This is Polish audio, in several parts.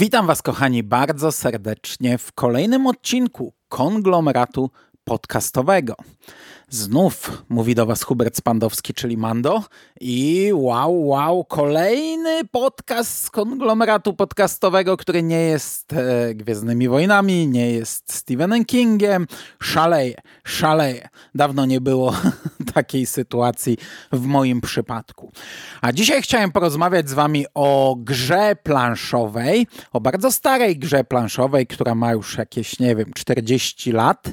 Witam Was, kochani, bardzo serdecznie w kolejnym odcinku konglomeratu podcastowego. Znów mówi do Was Hubert Spandowski, czyli Mando. I wow, wow, kolejny podcast z konglomeratu podcastowego, który nie jest e, Gwiezdnymi Wojnami, nie jest Stephenem Kingiem. Szaleje, szaleje. Dawno nie było takiej sytuacji w moim przypadku. A dzisiaj chciałem porozmawiać z Wami o grze planszowej, o bardzo starej grze planszowej, która ma już jakieś, nie wiem, 40 lat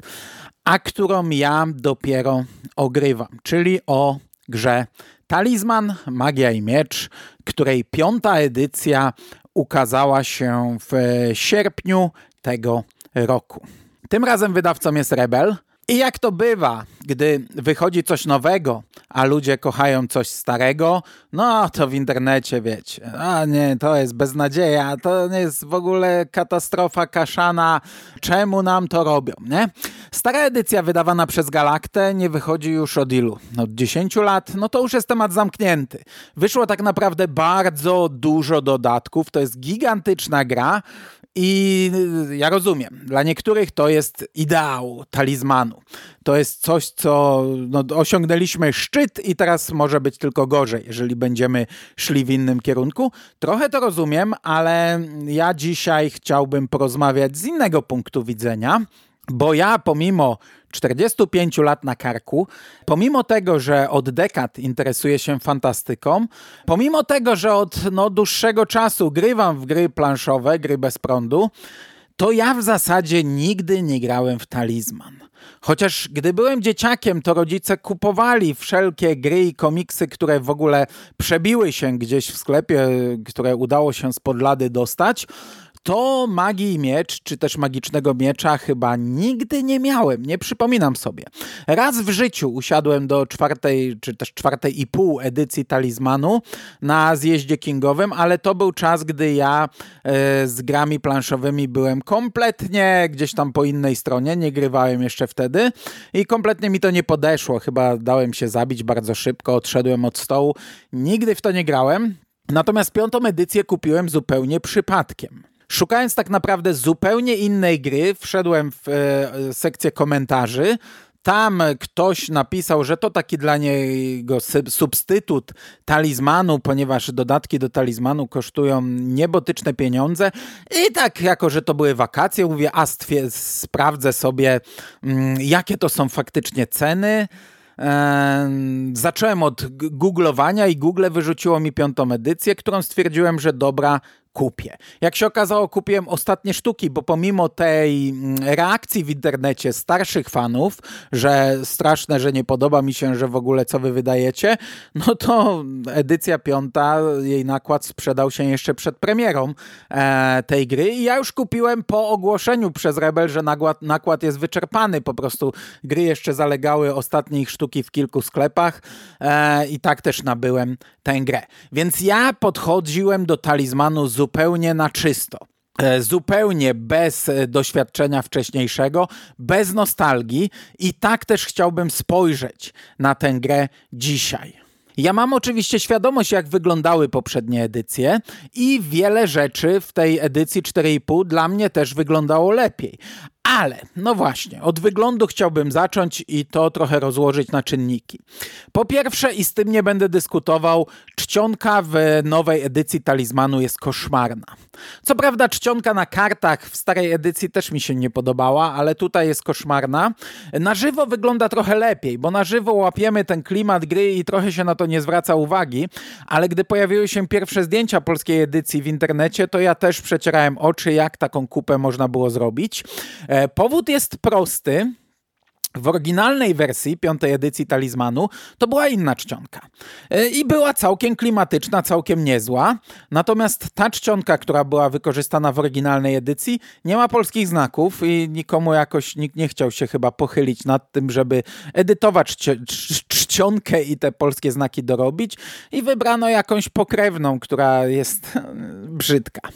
a którą ja dopiero ogrywam, czyli o grze Talizman, Magia i Miecz, której piąta edycja ukazała się w sierpniu tego roku. Tym razem wydawcą jest Rebel. I jak to bywa, gdy wychodzi coś nowego, a ludzie kochają coś starego, no to w internecie wiecie, a nie, to jest beznadzieja, to jest w ogóle katastrofa kaszana, czemu nam to robią, nie? Stara edycja wydawana przez Galaktę nie wychodzi już od ilu? Od 10 lat? No to już jest temat zamknięty. Wyszło tak naprawdę bardzo dużo dodatków, to jest gigantyczna gra, i ja rozumiem, dla niektórych to jest ideał talizmanu. To jest coś, co no, osiągnęliśmy szczyt i teraz może być tylko gorzej, jeżeli będziemy szli w innym kierunku. Trochę to rozumiem, ale ja dzisiaj chciałbym porozmawiać z innego punktu widzenia, bo ja pomimo 45 lat na karku, pomimo tego, że od dekad interesuję się fantastyką, pomimo tego, że od no, dłuższego czasu grywam w gry planszowe, gry bez prądu, to ja w zasadzie nigdy nie grałem w talizman. Chociaż gdy byłem dzieciakiem, to rodzice kupowali wszelkie gry i komiksy, które w ogóle przebiły się gdzieś w sklepie, które udało się z podlady dostać to magii miecz, czy też magicznego miecza chyba nigdy nie miałem, nie przypominam sobie. Raz w życiu usiadłem do czwartej, czy też czwartej i pół edycji talizmanu na zjeździe kingowym, ale to był czas, gdy ja e, z grami planszowymi byłem kompletnie gdzieś tam po innej stronie, nie grywałem jeszcze wtedy i kompletnie mi to nie podeszło. Chyba dałem się zabić bardzo szybko, odszedłem od stołu. Nigdy w to nie grałem. Natomiast piątą edycję kupiłem zupełnie przypadkiem. Szukając tak naprawdę zupełnie innej gry, wszedłem w e, sekcję komentarzy. Tam ktoś napisał, że to taki dla niego substytut talizmanu, ponieważ dodatki do talizmanu kosztują niebotyczne pieniądze. I tak, jako że to były wakacje, mówię, a sprawdzę sobie, mm, jakie to są faktycznie ceny. Zacząłem od googlowania i Google wyrzuciło mi piątą edycję, którą stwierdziłem, że dobra, kupię. Jak się okazało, kupiłem ostatnie sztuki, bo pomimo tej mm, reakcji w internecie starszych fanów, że straszne, że nie podoba mi się, że w ogóle co wy wydajecie, no to edycja piąta, jej nakład sprzedał się jeszcze przed premierą e, tej gry i ja już kupiłem po ogłoszeniu przez Rebel, że nakład, nakład jest wyczerpany. Po prostu gry jeszcze zalegały ostatnie ich sztuki w kilku sklepach e, i tak też nabyłem tę grę. Więc ja podchodziłem do talizmanu z zupełnie na czysto e, zupełnie bez e, doświadczenia wcześniejszego, bez nostalgii i tak też chciałbym spojrzeć na tę grę dzisiaj. Ja mam oczywiście świadomość, jak wyglądały poprzednie edycje i wiele rzeczy w tej edycji 4,5 dla mnie też wyglądało lepiej, ale, no właśnie, od wyglądu chciałbym zacząć i to trochę rozłożyć na czynniki. Po pierwsze, i z tym nie będę dyskutował, czcionka w nowej edycji talizmanu jest koszmarna. Co prawda, czcionka na kartach w starej edycji też mi się nie podobała, ale tutaj jest koszmarna. Na żywo wygląda trochę lepiej, bo na żywo łapiemy ten klimat gry i trochę się na to nie zwraca uwagi, ale gdy pojawiły się pierwsze zdjęcia polskiej edycji w internecie, to ja też przecierałem oczy, jak taką kupę można było zrobić. E, powód jest prosty. W oryginalnej wersji piątej edycji Talizmanu to była inna czcionka. E, I była całkiem klimatyczna, całkiem niezła. Natomiast ta czcionka, która była wykorzystana w oryginalnej edycji, nie ma polskich znaków i nikomu jakoś nikt nie chciał się chyba pochylić nad tym, żeby edytować czcionkę i te polskie znaki dorobić. I wybrano jakąś pokrewną, która jest brzydka.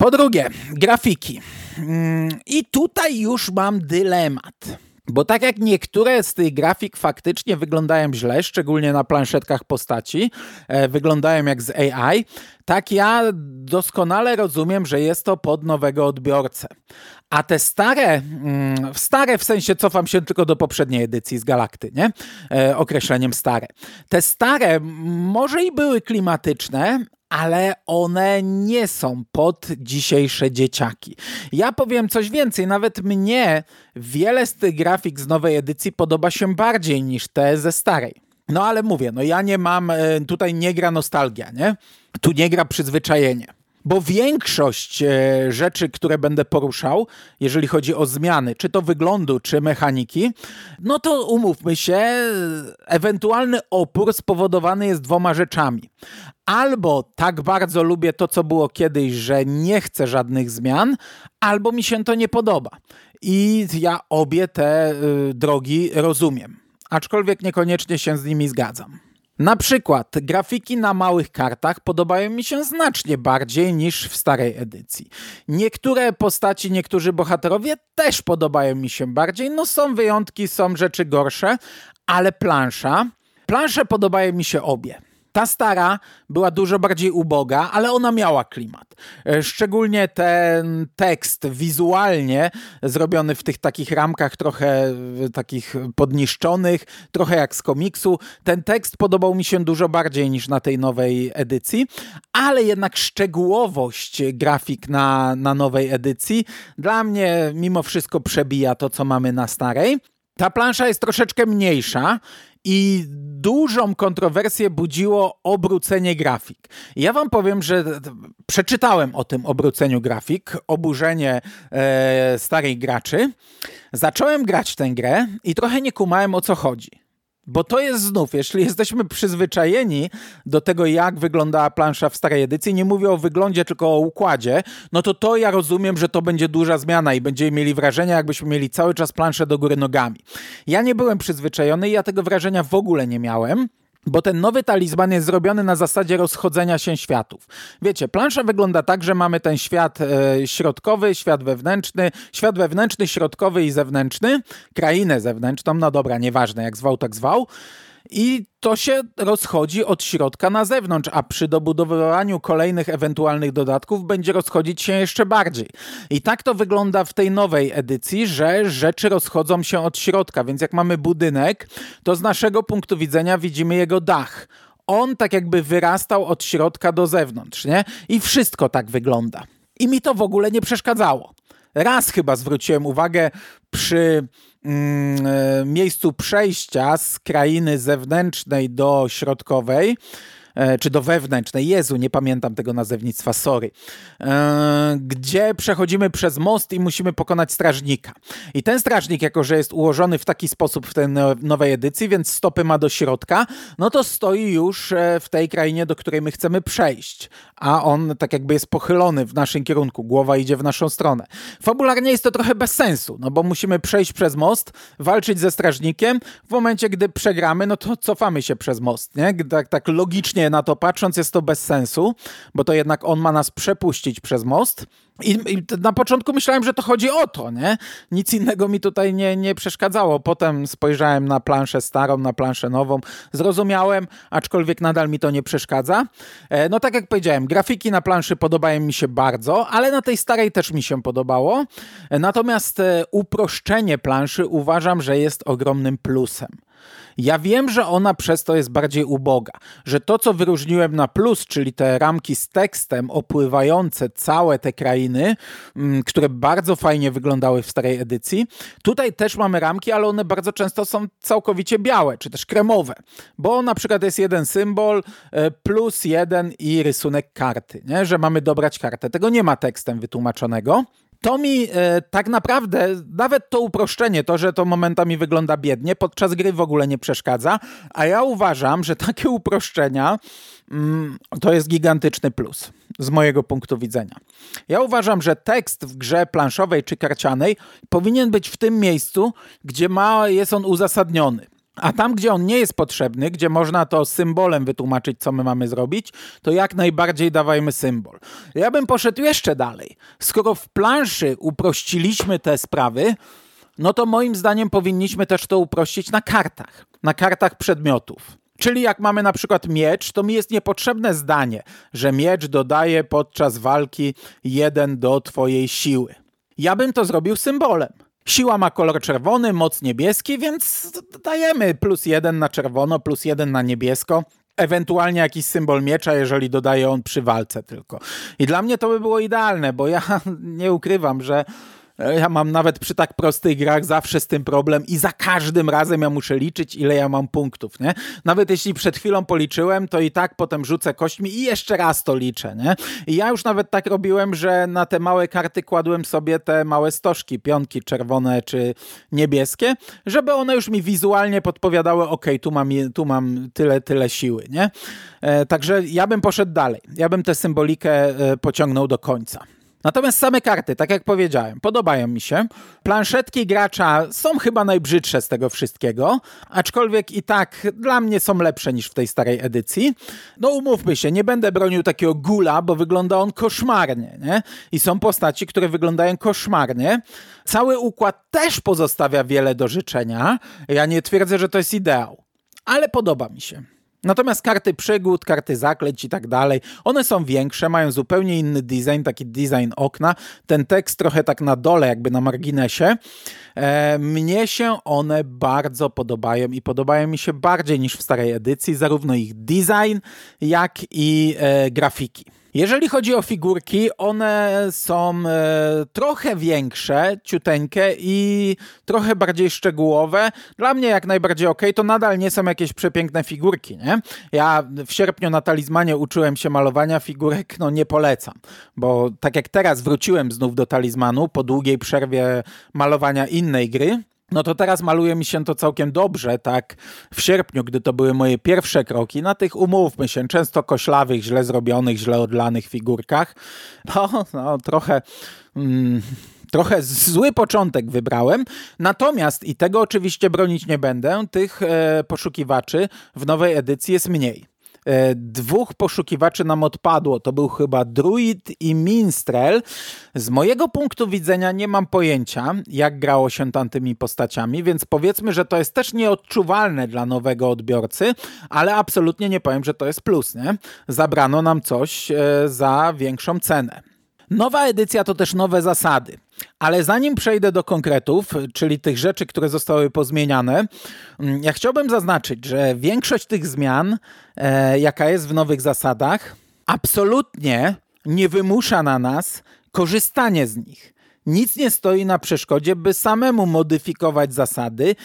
Po drugie, grafiki. Mm, I tutaj już mam dylemat. Bo tak jak niektóre z tych grafik faktycznie wyglądają źle, szczególnie na planszetkach postaci, e, wyglądają jak z AI, tak ja doskonale rozumiem, że jest to pod nowego odbiorcę. A te stare, mm, stare w sensie cofam się tylko do poprzedniej edycji z Galakty, nie? E, określeniem stare. Te stare może i były klimatyczne, ale one nie są pod dzisiejsze dzieciaki. Ja powiem coś więcej, nawet mnie wiele z tych grafik z nowej edycji podoba się bardziej niż te ze starej. No ale mówię, no ja nie mam, e, tutaj nie gra nostalgia, nie? Tu nie gra przyzwyczajenie. Bo większość e, rzeczy, które będę poruszał, jeżeli chodzi o zmiany, czy to wyglądu, czy mechaniki, no to umówmy się, ewentualny opór spowodowany jest dwoma rzeczami. Albo tak bardzo lubię to, co było kiedyś, że nie chcę żadnych zmian, albo mi się to nie podoba. I ja obie te y, drogi rozumiem, aczkolwiek niekoniecznie się z nimi zgadzam. Na przykład grafiki na małych kartach podobają mi się znacznie bardziej niż w starej edycji. Niektóre postaci, niektórzy bohaterowie też podobają mi się bardziej. No są wyjątki, są rzeczy gorsze, ale plansza, plansze podobają mi się obie. Ta stara była dużo bardziej uboga, ale ona miała klimat. E, szczególnie ten tekst wizualnie zrobiony w tych takich ramkach trochę takich podniszczonych, trochę jak z komiksu. Ten tekst podobał mi się dużo bardziej niż na tej nowej edycji, ale jednak szczegółowość grafik na, na nowej edycji dla mnie mimo wszystko przebija to, co mamy na starej. Ta plansza jest troszeczkę mniejsza i dużą kontrowersję budziło obrócenie grafik. Ja wam powiem, że przeczytałem o tym obróceniu grafik, oburzenie e, starych graczy. Zacząłem grać tę grę i trochę nie kumałem o co chodzi. Bo to jest znów, jeśli jesteśmy przyzwyczajeni do tego, jak wyglądała plansza w starej edycji, nie mówię o wyglądzie, tylko o układzie, no to to ja rozumiem, że to będzie duża zmiana i będziemy mieli wrażenie, jakbyśmy mieli cały czas planszę do góry nogami. Ja nie byłem przyzwyczajony i ja tego wrażenia w ogóle nie miałem. Bo ten nowy talizman jest zrobiony na zasadzie rozchodzenia się światów. Wiecie, plansza wygląda tak, że mamy ten świat e, środkowy, świat wewnętrzny, świat wewnętrzny, środkowy i zewnętrzny, krainę zewnętrzną, no dobra, nieważne jak zwał, tak zwał i to się rozchodzi od środka na zewnątrz, a przy dobudowywaniu kolejnych ewentualnych dodatków będzie rozchodzić się jeszcze bardziej. I tak to wygląda w tej nowej edycji, że rzeczy rozchodzą się od środka, więc jak mamy budynek, to z naszego punktu widzenia widzimy jego dach. On tak jakby wyrastał od środka do zewnątrz, nie? I wszystko tak wygląda. I mi to w ogóle nie przeszkadzało. Raz chyba zwróciłem uwagę przy Mm, e, miejscu przejścia z krainy zewnętrznej do środkowej, E, czy do wewnętrznej, Jezu, nie pamiętam tego nazewnictwa, sorry, e, gdzie przechodzimy przez most i musimy pokonać strażnika. I ten strażnik, jako że jest ułożony w taki sposób w tej nowej edycji, więc stopy ma do środka, no to stoi już w tej krainie, do której my chcemy przejść. A on tak jakby jest pochylony w naszym kierunku, głowa idzie w naszą stronę. Fabularnie jest to trochę bez sensu, no bo musimy przejść przez most, walczyć ze strażnikiem. W momencie, gdy przegramy, no to cofamy się przez most, nie? Tak, tak logicznie na to patrząc jest to bez sensu, bo to jednak on ma nas przepuścić przez most. I, I, na początku myślałem, że to chodzi o to, nie? Nic innego mi tutaj nie, nie przeszkadzało. Potem spojrzałem na planszę starą, na planszę nową, zrozumiałem, aczkolwiek nadal mi to nie przeszkadza. E, no tak jak powiedziałem, grafiki na planszy podobają mi się bardzo, ale na tej starej też mi się podobało. E, natomiast e, uproszczenie planszy uważam, że jest ogromnym plusem. Ja wiem, że ona przez to jest bardziej uboga, że to, co wyróżniłem na plus, czyli te ramki z tekstem opływające całe te krainy, mm, które bardzo fajnie wyglądały w starej edycji, tutaj też mamy ramki, ale one bardzo często są całkowicie białe, czy też kremowe, bo na przykład jest jeden symbol e, plus jeden i rysunek karty, nie? że mamy dobrać kartę. Tego nie ma tekstem wytłumaczonego to mi e, tak naprawdę, nawet to uproszczenie, to, że to momentami wygląda biednie, podczas gry w ogóle nie przeszkadza, a ja uważam, że takie uproszczenia mm, to jest gigantyczny plus z mojego punktu widzenia. Ja uważam, że tekst w grze planszowej czy karcianej powinien być w tym miejscu, gdzie ma, jest on uzasadniony. A tam, gdzie on nie jest potrzebny, gdzie można to symbolem wytłumaczyć, co my mamy zrobić, to jak najbardziej dawajmy symbol. Ja bym poszedł jeszcze dalej. Skoro w planszy uprościliśmy te sprawy, no to moim zdaniem powinniśmy też to uprościć na kartach, na kartach przedmiotów. Czyli jak mamy na przykład miecz, to mi jest niepotrzebne zdanie, że miecz dodaje podczas walki jeden do twojej siły. Ja bym to zrobił symbolem. Siła ma kolor czerwony, moc niebieski, więc dajemy plus jeden na czerwono, plus jeden na niebiesko. Ewentualnie jakiś symbol miecza, jeżeli dodaje on przy walce tylko. I dla mnie to by było idealne, bo ja nie ukrywam, że ja mam nawet przy tak prostych grach zawsze z tym problem i za każdym razem ja muszę liczyć, ile ja mam punktów, nie? Nawet jeśli przed chwilą policzyłem, to i tak potem rzucę kośćmi i jeszcze raz to liczę, nie? I ja już nawet tak robiłem, że na te małe karty kładłem sobie te małe stożki, pionki czerwone czy niebieskie, żeby one już mi wizualnie podpowiadały, ok, tu mam, tu mam tyle, tyle siły, nie? E, także ja bym poszedł dalej. Ja bym tę symbolikę e, pociągnął do końca. Natomiast same karty, tak jak powiedziałem, podobają mi się. Planszetki gracza są chyba najbrzydsze z tego wszystkiego, aczkolwiek i tak dla mnie są lepsze niż w tej starej edycji. No umówmy się, nie będę bronił takiego gula, bo wygląda on koszmarnie, nie? I są postaci, które wyglądają koszmarnie. Cały układ też pozostawia wiele do życzenia. Ja nie twierdzę, że to jest ideał, ale podoba mi się. Natomiast karty przygód, karty zakleć i tak dalej, one są większe, mają zupełnie inny design, taki design okna. Ten tekst trochę tak na dole, jakby na marginesie. E, mnie się one bardzo podobają i podobają mi się bardziej niż w starej edycji, zarówno ich design, jak i e, grafiki. Jeżeli chodzi o figurki, one są e, trochę większe, ciuteńkie i trochę bardziej szczegółowe. Dla mnie jak najbardziej ok, to nadal nie są jakieś przepiękne figurki, nie? Ja w sierpniu na talizmanie uczyłem się malowania figurek, no nie polecam, bo tak jak teraz wróciłem znów do talizmanu po długiej przerwie malowania innej gry, no to teraz maluje mi się to całkiem dobrze, tak w sierpniu, gdy to były moje pierwsze kroki, na tych umówmy się, często koślawych, źle zrobionych, źle odlanych figurkach. No, no trochę... Mm, trochę zły początek wybrałem, natomiast i tego oczywiście bronić nie będę, tych e, poszukiwaczy w nowej edycji jest mniej. E, dwóch poszukiwaczy nam odpadło. To był chyba Druid i Minstrel. Z mojego punktu widzenia nie mam pojęcia, jak grało się tamtymi postaciami, więc powiedzmy, że to jest też nieodczuwalne dla nowego odbiorcy, ale absolutnie nie powiem, że to jest plus. Nie? Zabrano nam coś e, za większą cenę. Nowa edycja to też nowe zasady. Ale zanim przejdę do konkretów, czyli tych rzeczy, które zostały pozmieniane, mm, ja chciałbym zaznaczyć, że większość tych zmian, e, jaka jest w nowych zasadach, absolutnie nie wymusza na nas korzystanie z nich. Nic nie stoi na przeszkodzie, by samemu modyfikować zasady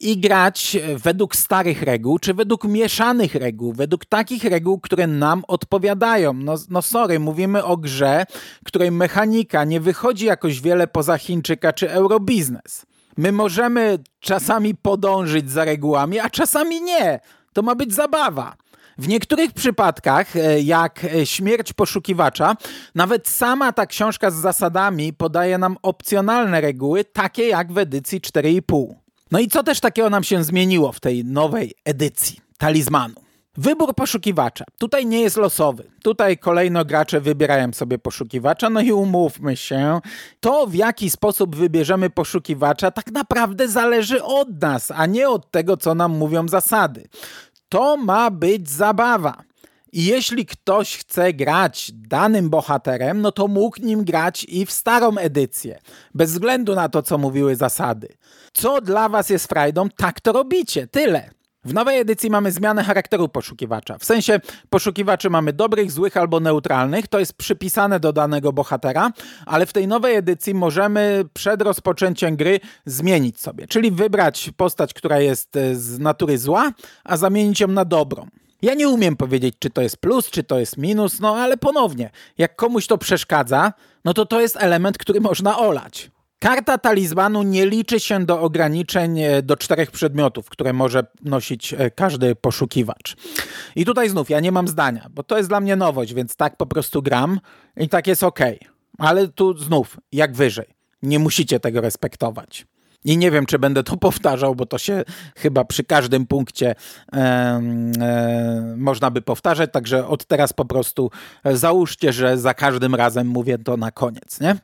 i grać według starych reguł, czy według mieszanych reguł, według takich reguł, które nam odpowiadają. No, no sorry, mówimy o grze, której mechanika nie wychodzi jakoś wiele poza Chińczyka czy Eurobiznes. My możemy czasami podążyć za regułami, a czasami nie. To ma być zabawa. W niektórych przypadkach, e, jak e, Śmierć poszukiwacza, nawet sama ta książka z zasadami podaje nam opcjonalne reguły, takie jak w edycji 4,5. No i co też takiego nam się zmieniło w tej nowej edycji talizmanu? Wybór poszukiwacza. Tutaj nie jest losowy. Tutaj kolejno gracze wybierają sobie poszukiwacza, no i umówmy się, to w jaki sposób wybierzemy poszukiwacza tak naprawdę zależy od nas, a nie od tego, co nam mówią zasady. To ma być zabawa. I jeśli ktoś chce grać danym bohaterem, no to mógł nim grać i w starą edycję, bez względu na to, co mówiły zasady. Co dla was jest frajdą, tak to robicie, tyle. W nowej edycji mamy zmianę charakteru poszukiwacza. W sensie poszukiwaczy mamy dobrych, złych albo neutralnych. To jest przypisane do danego bohatera, ale w tej nowej edycji możemy przed rozpoczęciem gry zmienić sobie. Czyli wybrać postać, która jest e, z natury zła, a zamienić ją na dobrą. Ja nie umiem powiedzieć, czy to jest plus, czy to jest minus, no ale ponownie, jak komuś to przeszkadza, no to to jest element, który można olać. Karta talizmanu nie liczy się do ograniczeń e, do czterech przedmiotów, które może nosić e, każdy poszukiwacz. I tutaj znów ja nie mam zdania, bo to jest dla mnie nowość, więc tak po prostu gram i tak jest ok. Ale tu znów, jak wyżej. Nie musicie tego respektować. I nie wiem, czy będę to powtarzał, bo to się chyba przy każdym punkcie e, e, można by powtarzać, także od teraz po prostu załóżcie, że za każdym razem mówię to na koniec. Nie?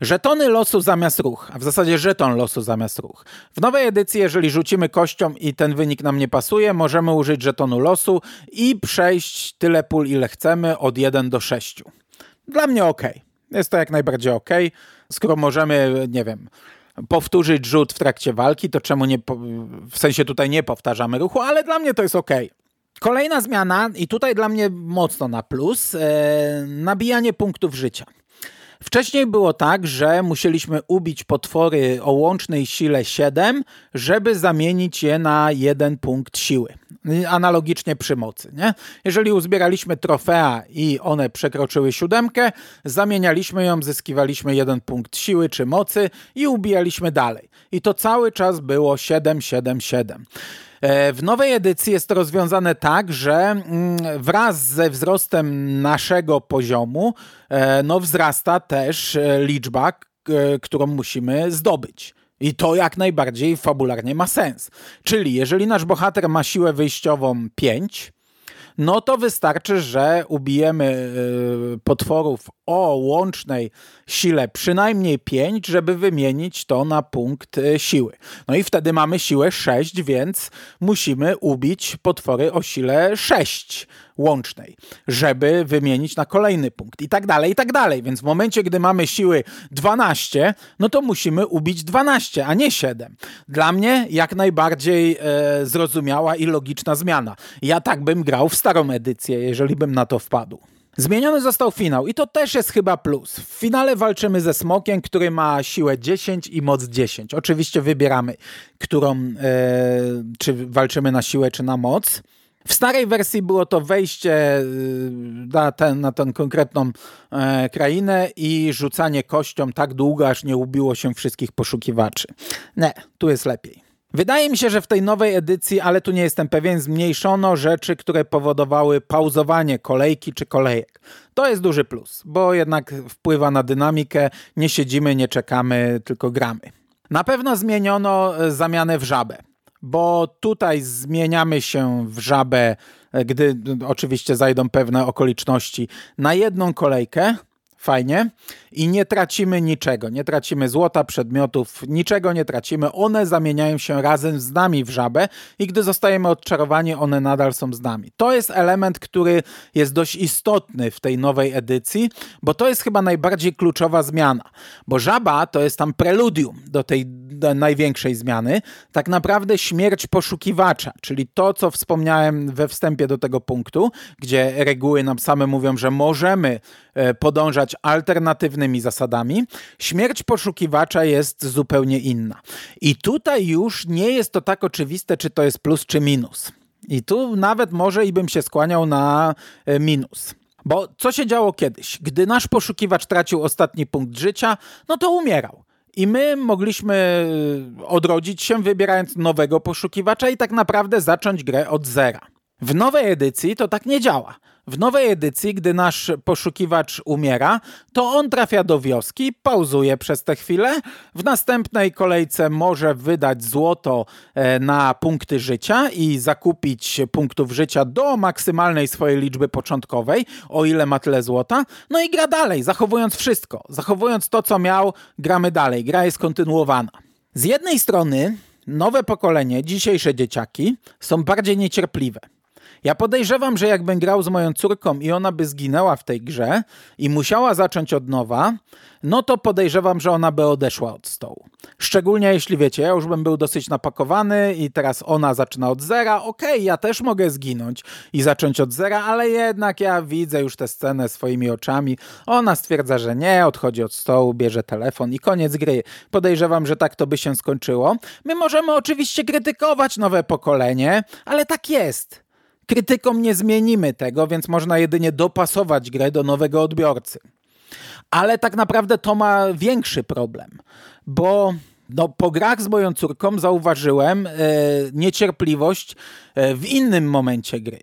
Żetony losu zamiast ruch, a w zasadzie żeton losu zamiast ruch. W nowej edycji, jeżeli rzucimy kością i ten wynik nam nie pasuje, możemy użyć żetonu losu i przejść tyle pól, ile chcemy, od 1 do 6. Dla mnie ok. Jest to jak najbardziej ok. Skoro możemy, nie wiem, powtórzyć rzut w trakcie walki, to czemu nie, w sensie tutaj nie powtarzamy ruchu, ale dla mnie to jest ok. Kolejna zmiana, i tutaj dla mnie mocno na plus, e, nabijanie punktów życia. Wcześniej było tak, że musieliśmy ubić potwory o łącznej sile 7, żeby zamienić je na jeden punkt siły. Analogicznie przy mocy. Nie? Jeżeli uzbieraliśmy trofea i one przekroczyły siódemkę, zamienialiśmy ją, zyskiwaliśmy jeden punkt siły czy mocy i ubijaliśmy dalej. I to cały czas było 7, 7, 7. W nowej edycji jest to rozwiązane tak, że mm, wraz ze wzrostem naszego poziomu e, no, wzrasta też e, liczba, którą musimy zdobyć. I to jak najbardziej fabularnie ma sens. Czyli jeżeli nasz bohater ma siłę wyjściową 5, no to wystarczy, że ubijemy e, potworów o łącznej sile przynajmniej 5, żeby wymienić to na punkt e, siły. No i wtedy mamy siłę 6, więc musimy ubić potwory o sile 6 łącznej, żeby wymienić na kolejny punkt i tak dalej, i tak dalej. Więc w momencie, gdy mamy siły 12, no to musimy ubić 12, a nie 7. Dla mnie jak najbardziej e, zrozumiała i logiczna zmiana. Ja tak bym grał w starą edycję, jeżeli bym na to wpadł. Zmieniony został finał i to też jest chyba plus. W finale walczymy ze Smokiem, który ma siłę 10 i moc 10. Oczywiście wybieramy, którą, e, czy walczymy na siłę, czy na moc. W starej wersji było to wejście e, na, ten, na tę konkretną e, krainę i rzucanie kością tak długo, aż nie ubiło się wszystkich poszukiwaczy. Nie, tu jest lepiej. Wydaje mi się, że w tej nowej edycji, ale tu nie jestem pewien, zmniejszono rzeczy, które powodowały pauzowanie kolejki czy kolejek. To jest duży plus, bo jednak wpływa na dynamikę, nie siedzimy, nie czekamy, tylko gramy. Na pewno zmieniono e, zamianę w żabę, bo tutaj zmieniamy się w żabę, e, gdy oczywiście zajdą pewne okoliczności, na jedną kolejkę, fajnie i nie tracimy niczego. Nie tracimy złota, przedmiotów, niczego nie tracimy. One zamieniają się razem z nami w żabę i gdy zostajemy odczarowani, one nadal są z nami. To jest element, który jest dość istotny w tej nowej edycji, bo to jest chyba najbardziej kluczowa zmiana. Bo żaba to jest tam preludium do tej największej zmiany. Tak naprawdę śmierć poszukiwacza, czyli to, co wspomniałem we wstępie do tego punktu, gdzie reguły nam same mówią, że możemy podążać alternatywnymi zasadami, śmierć poszukiwacza jest zupełnie inna. I tutaj już nie jest to tak oczywiste, czy to jest plus, czy minus. I tu nawet może i bym się skłaniał na e, minus. Bo co się działo kiedyś? Gdy nasz poszukiwacz tracił ostatni punkt życia, no to umierał. I my mogliśmy e, odrodzić się, wybierając nowego poszukiwacza i tak naprawdę zacząć grę od zera. W nowej edycji to tak nie działa. W nowej edycji, gdy nasz poszukiwacz umiera, to on trafia do wioski, pauzuje przez tę chwilę, w następnej kolejce może wydać złoto e, na punkty życia i zakupić punktów życia do maksymalnej swojej liczby początkowej, o ile ma tyle złota, no i gra dalej, zachowując wszystko. Zachowując to, co miał, gramy dalej. Gra jest kontynuowana. Z jednej strony nowe pokolenie, dzisiejsze dzieciaki są bardziej niecierpliwe. Ja podejrzewam, że jakbym grał z moją córką i ona by zginęła w tej grze i musiała zacząć od nowa, no to podejrzewam, że ona by odeszła od stołu. Szczególnie jeśli wiecie, ja już bym był dosyć napakowany i teraz ona zaczyna od zera. Okej, okay, ja też mogę zginąć i zacząć od zera, ale jednak ja widzę już tę scenę swoimi oczami. Ona stwierdza, że nie, odchodzi od stołu, bierze telefon i koniec gry. Podejrzewam, że tak to by się skończyło. My możemy oczywiście krytykować nowe pokolenie, ale tak jest. Krytykom nie zmienimy tego, więc można jedynie dopasować grę do nowego odbiorcy. Ale tak naprawdę to ma większy problem, bo no, po grach z moją córką zauważyłem e, niecierpliwość e, w innym momencie gry.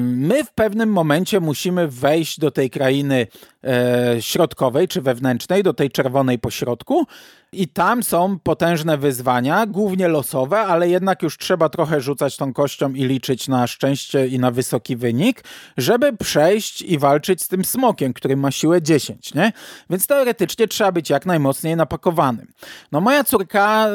My w pewnym momencie musimy wejść do tej krainy e, środkowej czy wewnętrznej, do tej czerwonej pośrodku i tam są potężne wyzwania, głównie losowe, ale jednak już trzeba trochę rzucać tą kością i liczyć na szczęście i na wysoki wynik, żeby przejść i walczyć z tym smokiem, który ma siłę 10, nie? Więc teoretycznie trzeba być jak najmocniej napakowanym. No moja córka,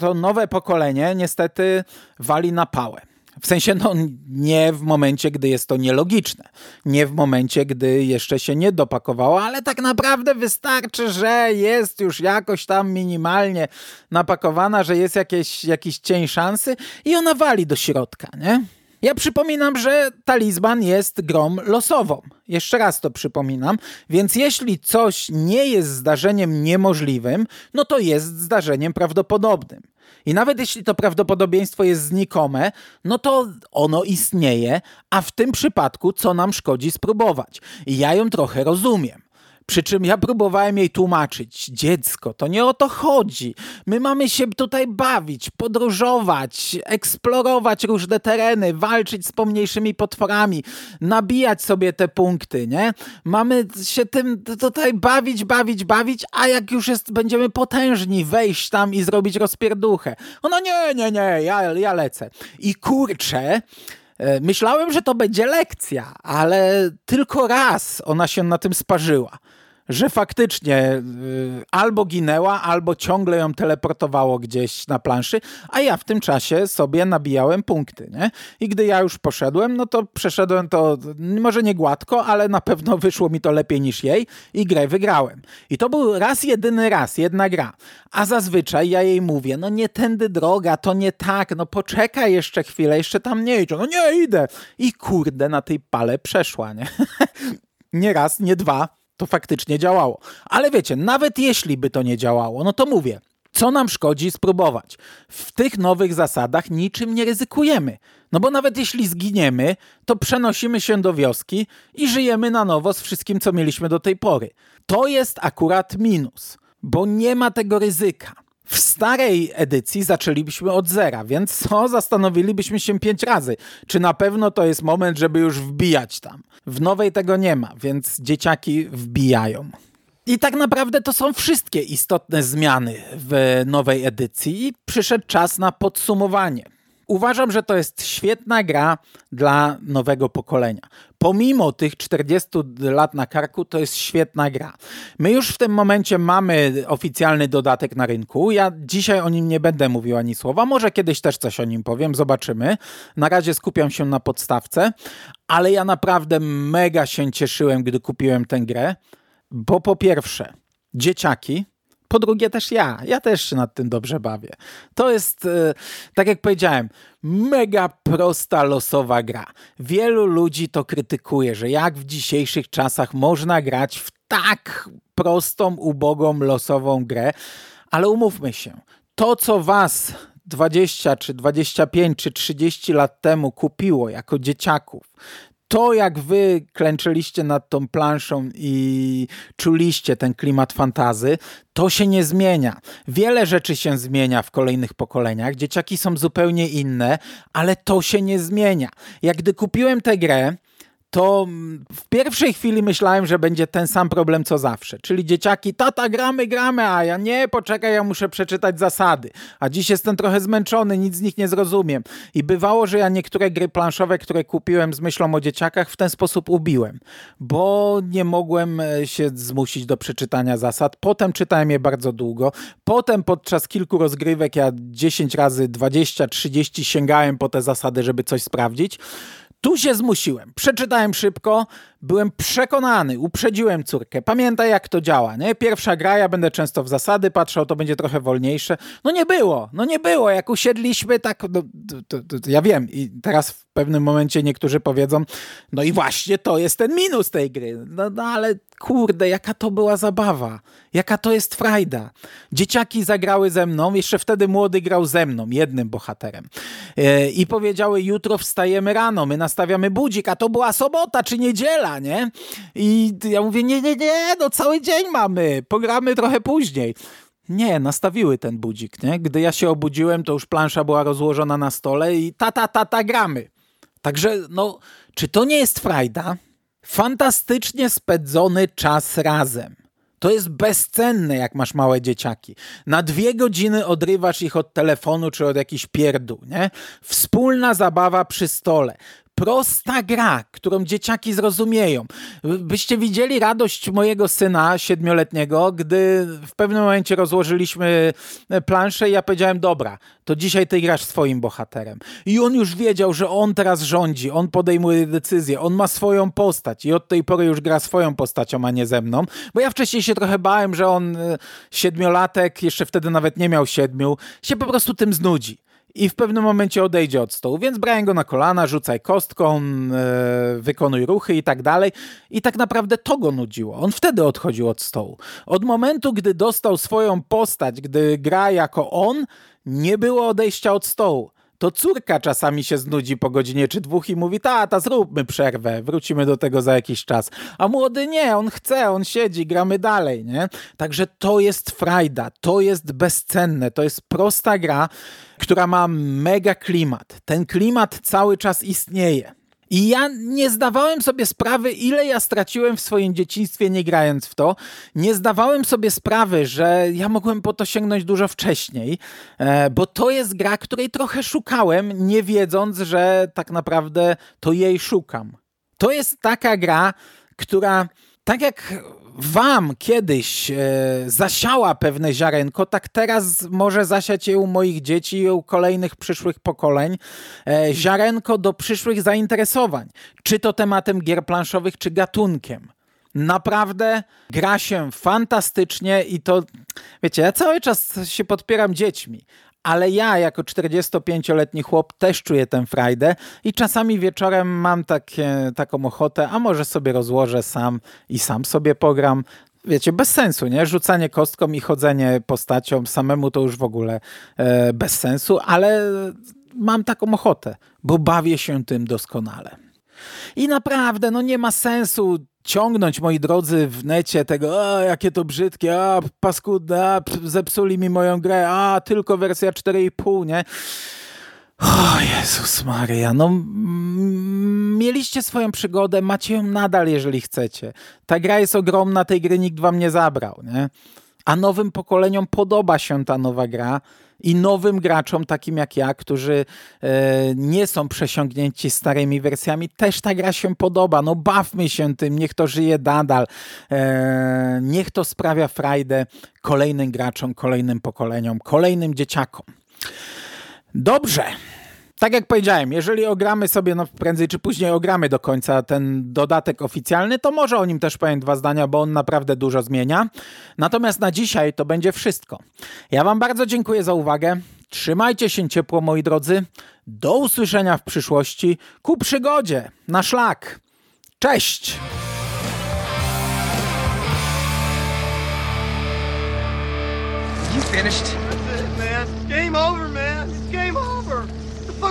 to nowe pokolenie, niestety wali na pałę. W sensie, no nie w momencie, gdy jest to nielogiczne, nie w momencie, gdy jeszcze się nie dopakowało, ale tak naprawdę wystarczy, że jest już jakoś tam minimalnie napakowana, że jest jakieś, jakiś cień szansy i ona wali do środka, nie? Ja przypominam, że talizman jest grą losową. Jeszcze raz to przypominam. Więc jeśli coś nie jest zdarzeniem niemożliwym, no to jest zdarzeniem prawdopodobnym. I nawet jeśli to prawdopodobieństwo jest znikome, no to ono istnieje, a w tym przypadku co nam szkodzi spróbować? I ja ją trochę rozumiem. Przy czym ja próbowałem jej tłumaczyć, dziecko, to nie o to chodzi. My mamy się tutaj bawić, podróżować, eksplorować różne tereny, walczyć z pomniejszymi potworami, nabijać sobie te punkty, nie? Mamy się tym tutaj bawić, bawić, bawić, a jak już jest, będziemy potężni, wejść tam i zrobić rozpierduchę. Ono nie, nie, nie, ja, ja lecę. I kurczę, Myślałem, że to będzie lekcja, ale tylko raz ona się na tym sparzyła że faktycznie y, albo ginęła, albo ciągle ją teleportowało gdzieś na planszy, a ja w tym czasie sobie nabijałem punkty, nie? I gdy ja już poszedłem, no to przeszedłem to może nie gładko, ale na pewno wyszło mi to lepiej niż jej i grę wygrałem. I to był raz jedyny raz, jedna gra. A zazwyczaj ja jej mówię, no nie tędy droga, to nie tak, no poczekaj jeszcze chwilę, jeszcze tam nie idź. No nie idę. I kurde, na tej pale przeszła, nie? nie raz, nie dwa, to faktycznie działało. Ale wiecie, nawet jeśli by to nie działało, no to mówię, co nam szkodzi spróbować? W tych nowych zasadach niczym nie ryzykujemy. No bo nawet jeśli zginiemy, to przenosimy się do wioski i żyjemy na nowo z wszystkim, co mieliśmy do tej pory. To jest akurat minus, bo nie ma tego ryzyka. W starej edycji zaczęlibyśmy od zera, więc co, zastanowilibyśmy się pięć razy, czy na pewno to jest moment, żeby już wbijać tam. W nowej tego nie ma, więc dzieciaki wbijają. I tak naprawdę to są wszystkie istotne zmiany w nowej edycji i przyszedł czas na podsumowanie. Uważam, że to jest świetna gra dla nowego pokolenia. Pomimo tych 40 lat na karku, to jest świetna gra. My już w tym momencie mamy oficjalny dodatek na rynku. Ja dzisiaj o nim nie będę mówił ani słowa. Może kiedyś też coś o nim powiem, zobaczymy. Na razie skupiam się na podstawce, ale ja naprawdę mega się cieszyłem, gdy kupiłem tę grę, bo po pierwsze, dzieciaki po drugie też ja. Ja też się nad tym dobrze bawię. To jest, e, tak jak powiedziałem, mega prosta, losowa gra. Wielu ludzi to krytykuje, że jak w dzisiejszych czasach można grać w tak prostą, ubogą, losową grę, ale umówmy się, to co was 20 czy 25 czy 30 lat temu kupiło jako dzieciaków, to, jak wy klęczyliście nad tą planszą i czuliście ten klimat fantazy, to się nie zmienia. Wiele rzeczy się zmienia w kolejnych pokoleniach. Dzieciaki są zupełnie inne, ale to się nie zmienia. Jak gdy kupiłem tę grę, to w pierwszej chwili myślałem, że będzie ten sam problem co zawsze. Czyli dzieciaki, tata, gramy, gramy, a ja nie, poczekaj, ja muszę przeczytać zasady. A dziś jestem trochę zmęczony, nic z nich nie zrozumiem. I bywało, że ja niektóre gry planszowe, które kupiłem z myślą o dzieciakach, w ten sposób ubiłem, bo nie mogłem e, się zmusić do przeczytania zasad. Potem czytałem je bardzo długo. Potem podczas kilku rozgrywek ja 10 razy 20, 30 sięgałem po te zasady, żeby coś sprawdzić. Tu się zmusiłem. Przeczytałem szybko, byłem przekonany, uprzedziłem córkę. Pamiętaj, jak to działa, nie? Pierwsza gra, ja będę często w zasady patrzał, to będzie trochę wolniejsze. No nie było, no nie było. Jak usiedliśmy, tak, no, to, to, to, ja wiem i teraz w pewnym momencie niektórzy powiedzą, no i właśnie to jest ten minus tej gry. No, no ale kurde, jaka to była zabawa. Jaka to jest frajda. Dzieciaki zagrały ze mną, jeszcze wtedy młody grał ze mną, jednym bohaterem. E, I powiedziały, jutro wstajemy rano, my nastawiamy budzik, a to była sobota czy niedziela, nie? I ja mówię, nie, nie, nie, no cały dzień mamy, pogramy trochę później. Nie, nastawiły ten budzik, nie? Gdy ja się obudziłem, to już plansza była rozłożona na stole i ta, ta, ta, ta, gramy. Także, no, czy to nie jest frajda? Fantastycznie spędzony czas razem. To jest bezcenne, jak masz małe dzieciaki. Na dwie godziny odrywasz ich od telefonu czy od jakichś pierdół, nie? Wspólna zabawa przy stole prosta gra, którą dzieciaki zrozumieją. Byście widzieli radość mojego syna siedmioletniego, gdy w pewnym momencie rozłożyliśmy planszę i ja powiedziałem, dobra, to dzisiaj ty grasz swoim bohaterem. I on już wiedział, że on teraz rządzi, on podejmuje decyzje, on ma swoją postać i od tej pory już gra swoją postacią, a nie ze mną. Bo ja wcześniej się trochę bałem, że on e, siedmiolatek, jeszcze wtedy nawet nie miał siedmiu, się po prostu tym znudzi i w pewnym momencie odejdzie od stołu. Więc brałem go na kolana, rzucaj kostką, e, wykonuj ruchy i tak dalej. I tak naprawdę to go nudziło. On wtedy odchodził od stołu. Od momentu, gdy dostał swoją postać, gdy gra jako on, nie było odejścia od stołu to córka czasami się znudzi po godzinie czy dwóch i mówi, tata, zróbmy przerwę, wrócimy do tego za jakiś czas. A młody nie, on chce, on siedzi, gramy dalej, nie? Także to jest frajda, to jest bezcenne, to jest prosta gra, która ma mega klimat. Ten klimat cały czas istnieje. I ja nie zdawałem sobie sprawy, ile ja straciłem w swoim dzieciństwie nie grając w to. Nie zdawałem sobie sprawy, że ja mogłem po to sięgnąć dużo wcześniej, e, bo to jest gra, której trochę szukałem, nie wiedząc, że tak naprawdę to jej szukam. To jest taka gra, która tak jak wam kiedyś e, zasiała pewne ziarenko, tak teraz może zasiać je u moich dzieci i u kolejnych przyszłych pokoleń e, ziarenko do przyszłych zainteresowań. Czy to tematem gier planszowych, czy gatunkiem. Naprawdę gra się fantastycznie i to, wiecie, ja cały czas się podpieram dziećmi, ale ja jako 45-letni chłop też czuję tę frajdę i czasami wieczorem mam takie, taką ochotę, a może sobie rozłożę sam i sam sobie pogram. Wiecie, bez sensu, nie? Rzucanie kostką i chodzenie postacią samemu to już w ogóle e, bez sensu, ale mam taką ochotę, bo bawię się tym doskonale. I naprawdę, no nie ma sensu ciągnąć, moi drodzy, w necie tego, a jakie to brzydkie, a paskudne, a zepsuli mi moją grę, a tylko wersja 4,5, nie? O Jezus Maria, no mieliście swoją przygodę, macie ją nadal, jeżeli chcecie. Ta gra jest ogromna, tej gry nikt wam nie zabrał, nie? A nowym pokoleniom podoba się ta nowa gra i nowym graczom, takim jak ja, którzy e, nie są przesiągnięci starymi wersjami, też ta gra się podoba. No bawmy się tym, niech to żyje nadal, e, niech to sprawia frajdę kolejnym graczom, kolejnym pokoleniom, kolejnym dzieciakom. Dobrze tak jak powiedziałem, jeżeli ogramy sobie, no prędzej czy później ogramy do końca ten dodatek oficjalny, to może o nim też powiem dwa zdania, bo on naprawdę dużo zmienia. Natomiast na dzisiaj to będzie wszystko. Ja Wam bardzo dziękuję za uwagę. Trzymajcie się ciepło, moi drodzy. Do usłyszenia w przyszłości. Ku przygodzie, na szlak. Cześć! You finished? That's it, man. Game over,